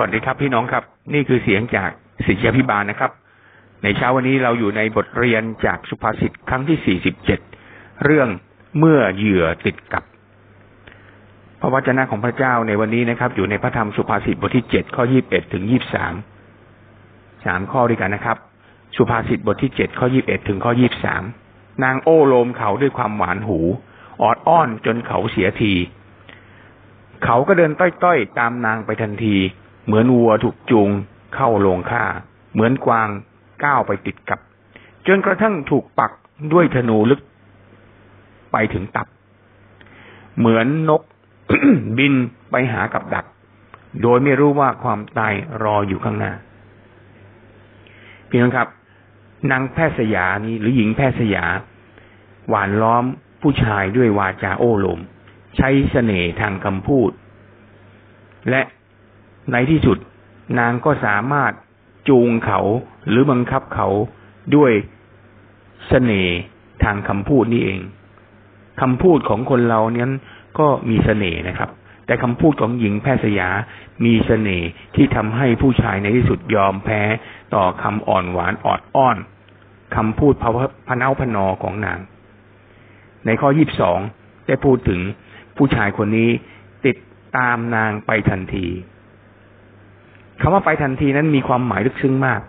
วัสดีครับพี่น้องครับ นี่คือเสียงจากศิษยาพิบาลนะครับ ในเช้าวันนี้เราอยู่ในบทเรียนจากสุภาษิตครั้งที่สี่สิบเจ็ดเรื่องเมื่อเหยื่อติดกับ พระวจนะของพระเจ้าในวันนี้นะครับ อยู่ในพระธรรมสุภาษิตบทที่เจ็ดข้อยี่บเอ็ดถึงยี่บสามสามข้อด้วยกันนะครับ สุภาษิตบทที่เจ็ดข้อยี่บเอ็ดถึงข้อยี่บสามนางโอ้โลมเขาด้วยความหวานหูออดอ้อนจนเขาเสียที เขาก็เดินต้อยๆตามนางไปทันที เหมือนวัวถูกจูงเข้าโรงฆ่า เหมือนกวางก้าวไปติดกับ จนกระทั่งถูกปักด้วยธนูลึกไปถึงตับ เหมือนนกบินไปหากับดัก โดยไม่รู้ว่าความตายรออยู่ข้างหน้า พี่น้องครับ นางแพทย์สยานี้หรือหญิงแพทย์สยา หวานล้อมผู้ชายด้วยวาจาโอ้ลม ใช้เสน่ห์ทางคำพูด และ ในที่สุด นางก็สามารถจูงเขาหรือบังคับเขาด้วยสเสน่ห์ทางคำพูดนี่เอง คำพูดของคนเราเนี้ยก็มีสเสน่ห์นะครับ แต่คำพูดของหญิงแพทย์สยา มีสเสน่ห์ที่ทำให้ผู้ชายในที่สุดยอมแพ้ต่อคำอ่อนหวานออดอ้อนคำพูดพะเนาพนอของนาง ในข้อยี่บสองได้พูดถึงผู้ชายคนนี้ติดตามนางไปทันที คำว่าไปทันทีนั้นมีความหมายลึกซึ้งมาก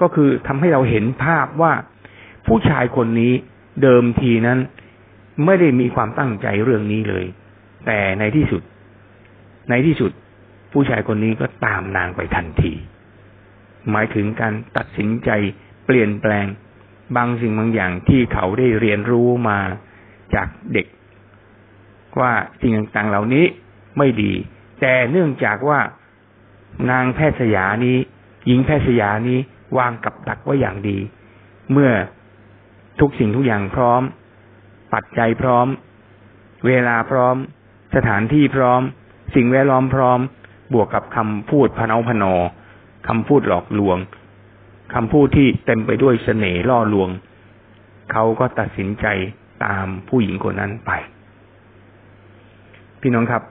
ก็คือทำให้เราเห็นภาพว่าผู้ชายคนนี้เดิมทีนั้นไม่ได้มีความตั้งใจเรื่องนี้เลย แต่ในที่สุด ในที่สุด ผู้ชายคนนี้ก็ตามนางไปทันที หมายถึงการตัดสินใจเปลี่ยนแปลงบางสิ่งบางอย่างที่เขาได้เรียนรู้มาจากเด็ก ว่าสิ่งต่างๆเหล่านี้ไม่ดี แต่เนื่องจากว่า นางแพทย์สยานี้ หญิงแพทย์สยานี้วางกับดักไว้อย่างดี เมื่อทุกสิ่งทุกอย่างพร้อม ปัจจัยพร้อม เวลาพร้อม สถานที่พร้อม สิ่งแวดล้อมพร้อม บวกกับคำพูดพนาพนอคำพูดหลอกลวงคำพูดที่เต็มไปด้วยเสน่ห์ล่อลวง เขาก็ตัดสินใจตามผู้หญิงคนนั้นไป พี่น้องครับ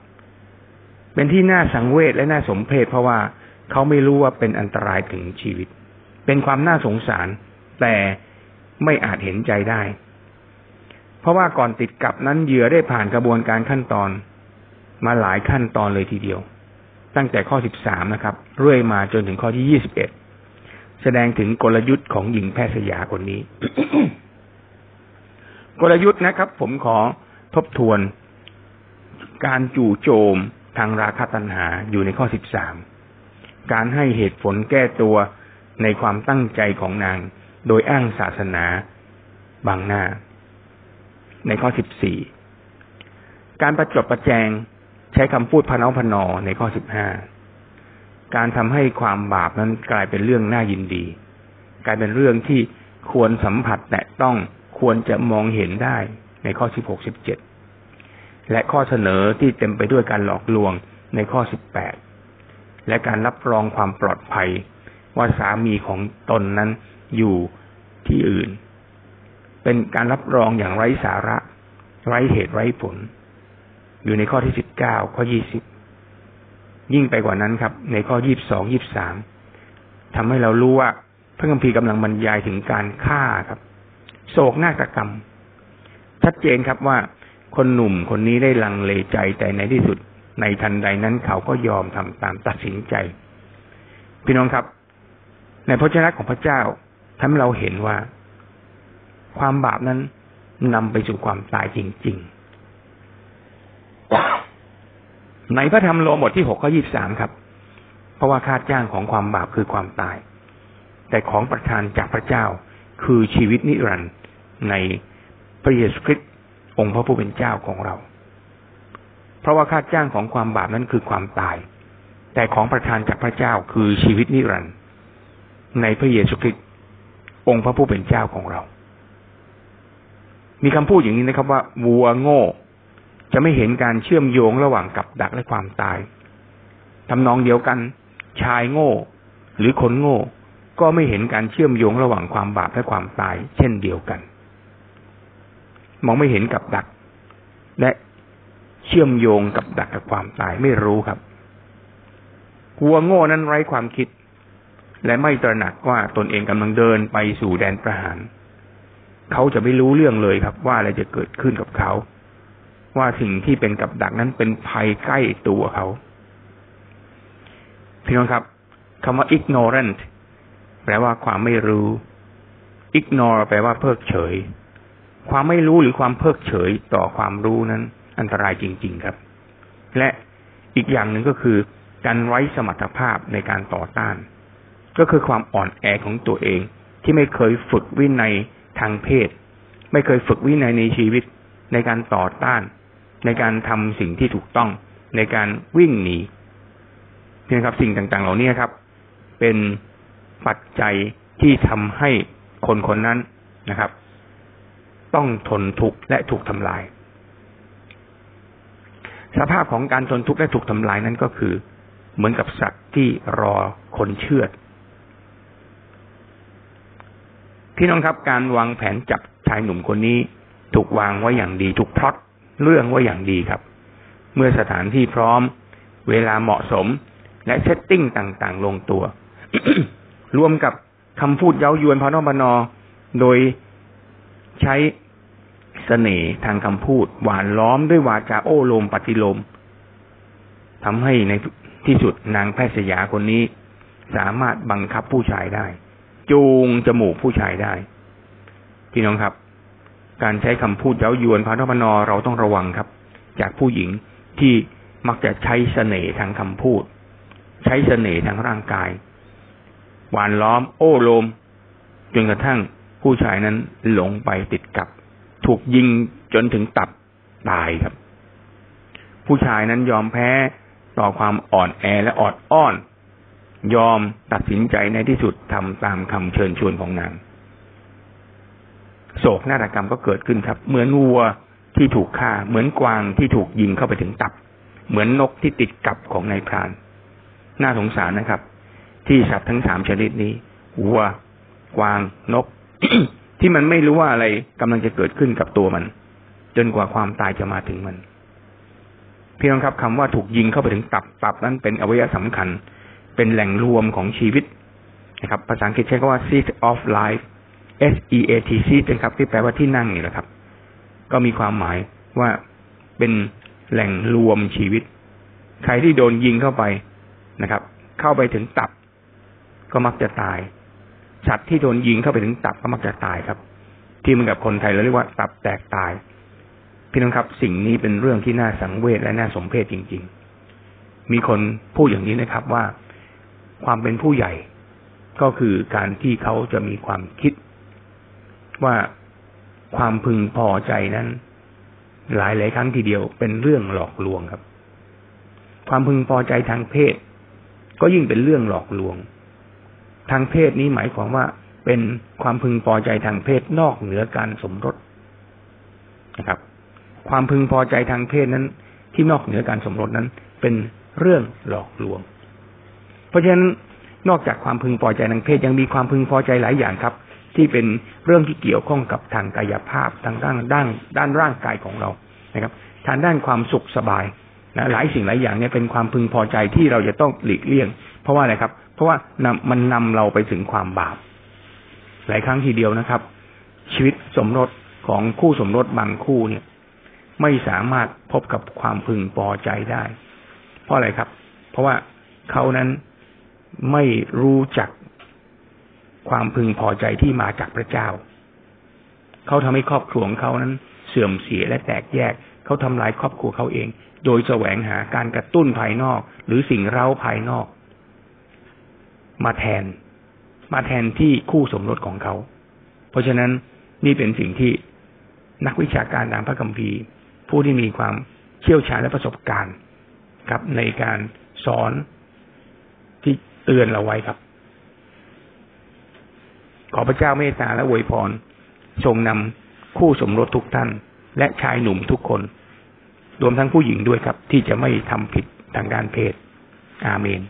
เป็นที่น่าสังเวชและน่าสมเพชเพราะว่าเขาไม่รู้ว่าเป็นอันตรายถึงชีวิต เป็นความน่าสงสาร แต่ไม่อาจเห็นใจได้ เพราะว่าก่อนติดกับนั้นเหยื่อได้ผ่านกระบวนการขั้นตอน มาหลายขั้นตอนเลยทีเดียว ตั้งแต่ข้อสิบสามนะครับ เรื่อยมาจนถึงข้อที่ยี่สิบเอ็ดแสดงถึงกลยุทธ์ของหญิงแพทย์สยาคนนี้ กลยุทธ์นะครับ ผมขอทบทวน การจู่โจม ทางราคะตัณหาอยู่ในข้อสิบสามการให้เหตุผลแก้ตัวในความตั้งใจของนาง โดยอ้างศาสนาบางหน้า ในข้อสิบสี่การประจบประแจงใช้คำพูดพนอพนอในข้อสิบห้าการทำให้ความบาปนั้นกลายเป็นเรื่องน่ายินดี กลายเป็นเรื่องที่ควรสัมผัสแตะต้องควรจะมองเห็นได้ในข้อสิบหกสิบเจ็ด และข้อเสนอที่เต็มไปด้วยการหลอกลวงในข้อสิบแปดและการรับรองความปลอดภัย ว่าสามีของตนนั้นอยู่ที่อื่น เป็นการรับรองอย่างไร้สาระ ไร้เหตุไร้ผล อยู่ในข้อที่สิบเก้าข้อยี่สิบยิ่งไปกว่านั้นครับ ในข้อยี่บสองยี่บสามทำให้เรารู้ว่าพระคัมภีร์กำลังบรรยายถึงการฆ่าครับ โศกนาฏกรรม ชัดเจนครับว่า คนหนุ่มคนนี้ได้ลังเลใจแต่ในที่สุด ในทันใดนั้นเขาก็ยอมทำตามตัดสินใจ พี่น้องครับ ในพระเจ้าของพระเจ้าทำให้เราเห็นว่า ความบาปนั้นนำไปสู่ความตายจริง ๆ ในพระธรรมโลบทที่หกข้อยี่สามครับ เพราะว่าค่าจ้างของความบาปคือความตาย แต่ของประทานจากพระเจ้าคือชีวิตนิรันดร์ในพระเยซูคริสต์ องค์พระผู้เป็นเจ้าของเรา เพราะว่าค่าจ้างของความบาปนั้นคือความตาย แต่ของประทานจากพระเจ้าคือชีวิตนิรันดร์ในพระเยซูคริสต์องค์พระผู้เป็นเจ้าของเรา มีคำพูดอย่างนี้นะครับว่าวัวโง่จะไม่เห็นการเชื่อมโยงระหว่างกับดักและความตายทำนองเดียวกัน ชายโง่ หรือคนโง่ ก็ไม่เห็นการเชื่อมโยงระหว่างความบาปและความตาย เช่นเดียวกัน มองไม่เห็นกับดัก และเชื่อมโยงกับดักกับความตายไม่รู้ครับวัวโง่นั้นไร้ความคิด และไม่ตระหนักว่าตนเองกำลังเดินไปสู่แดนประหาร เขาจะไม่รู้เรื่องเลยครับ ว่าอะไรจะเกิดขึ้นกับเขา ว่าสิ่งที่เป็นกับดักนั้นเป็นภัยใกล้ตัวเขาพี่น้องครับคำว่า ignorant แปลว่าความไม่รู้ ignore แปลว่าเพิกเฉย ความไม่รู้หรือความเพิกเฉยต่อความรู้นั้น อันตรายจริง ๆครับ และอีกอย่างหนึ่งก็คือ การไร้สมรรถภาพในการต่อต้าน ก็คือความอ่อนแอของตัวเอง ที่ไม่เคยฝึกวินัยทางเพศ ไม่เคยฝึกวินัยในชีวิต ในการต่อต้าน ในการทำสิ่งที่ถูกต้อง ในการวิ่งหนีนี่ครับ สิ่งต่าง ๆ เหล่านี้ครับ เป็นปัจจัยที่ทำให้คนคนนั้นนะครับ ต้องทนทุกข์และถูกทำลาย สภาพของการทนทุกข์และถูกทำลายนั้นก็คือ เหมือนกับสัตว์ที่รอคนเชือดพี่น้องครับการวางแผนจับชายหนุ่มคนนี้ ถูกวางไว้อย่างดีถูกพลอตเรื่องไว้อย่างดีครับ เมื่อสถานที่พร้อม เวลาเหมาะสมและเซตติ้งต่างๆ ลงตัว รวมกับคำพูดเย้ายวนพนอบนอ โดยใช้ สเสน่ห์ทางคำพูด หวานล้อมด้วยวาจาโอ้ลมปฏิลมทำให้ในที่สุดนางแพทย์สยาคนนี้ สามารถบังคับผู้ชายได้ จูงจมูกผู้ชายได้ พี่น้องครับ การใช้คำพูดเย้ายวนพนอบนอเราต้องระวังครับ จากผู้หญิงที่มักจะใช้สเสน่ห์ทางคำพูด ใช้เสน่ห์ทางร่างกาย หวานล้อม โอ้โลมจนกระทั่งผู้ชายนั้นหลงไปติดกับ ถูกยิงจนถึงตับตายครับ ผู้ชายนั้นยอมแพ้ต่อความอ่อนแอและอดอ้อน ยอมตัดสินใจในที่สุดทำตามคำเชิญชวนของนางโศกนาฏกรรมก็เกิดขึ้นครับ เหมือนวัวที่ถูกฆ่า เหมือนกวางที่ถูกยิงเข้าไปถึงตับ เหมือนนกที่ติดกับของนายพราน น่าสงสารนะครับ ที่สัตว์ทั้งสามชนิดนี้ วัว กวาง นก ที่มันไม่รู้ว่าอะไรกำลังจะเกิดขึ้นกับตัวมัน จนกว่าความตายจะมาถึงมันเพียงครับคำว่าถูกยิงเข้าไปถึงตับตับนั้นเป็นอวัยวะสำคัญ เป็นแหล่งรวมของชีวิตนะครับ ภาษาอังกฤษใช้คำว่า seat of life S E A T seat นะครับ ที่แปลว่าที่นั่งนี่แหละครับ ก็มีความหมายว่าเป็นแหล่งรวมชีวิต ใครที่โดนยิงเข้าไปนะครับ เข้าไปถึงตับ ก็มักจะตาย สัตว์ที่โดนยิงเข้าไปถึงตับก็มักจะตายครับ ที่มันกับคนไทยเราเรียกว่าตับแตกตาย พี่น้องครับ สิ่งนี้เป็นเรื่องที่น่าสังเวชและน่าสมเพชจริง ๆ มีคนพูดอย่างนี้นะครับว่าความเป็นผู้ใหญ่ก็คือการที่เขาจะมีความคิดว่าความพึงพอใจนั้น หลายหลายครั้งทีเดียวเป็นเรื่องหลอกลวงครับ ความพึงพอใจทางเพศ ก็ยิ่งเป็นเรื่องหลอกลวง ทางเพศนี้หมายความว่าเป็นความพึงพอใจทางเพศนอกเหนือการสมรสนะครับ ความพึงพอใจทางเพศนั้น ที่นอกเหนือการสมรสนั้น เป็นเรื่องหลอกลวง เพราะฉะนั้นนอกจากความพึงพอใจทางเพศยังมีความพึงพอใจหลายอย่างครับ ที่เป็นเรื่องที่เกี่ยวข้องกับทางกายภาพทางด้านด้านด้านร่างกายของเรานะครับ ทางด้านความสุขสบายนะหลายสิ่งหลายอย่างเนี่ยเป็นความพึงพอใจที่เราจะต้องหลีกเลี่ยง เพราะว่าอะไรครับ เพราะว่านำมันนำเราไปถึงความบาป หลายครั้งทีเดียวนะครับ ชีวิตสมรสของคู่สมรสบางคู่เนี่ย ไม่สามารถพบกับความพึงพอใจได้ เพราะอะไรครับ เพราะว่าเขานั้นไม่รู้จักความพึงพอใจที่มาจากพระเจ้า เขาทำให้ครอบครัวของเขานั้น เสื่อมเสียและแตกแยก เขาทำลายครอบครัวเขาเอง โดยแสวงหาการกระตุ้นภายนอก หรือสิ่งเร้าภายนอก มาแทน มาแทนที่คู่สมรสของเขา เพราะฉะนั้นนี่เป็นสิ่งที่นักวิชาการทางพระคัมภีร์ ผู้ที่มีความเชี่ยวชาญและประสบการณ์ครับ ในการสอนที่เตือนเราไว้ครับ ขอพระเจ้าเมตตาและอวยพรทรงนำคู่สมรสทุกท่าน และชายหนุ่มทุกคน รวมทั้งผู้หญิงด้วยครับ ที่จะไม่ทำผิดทางด้านเพศ อาเมน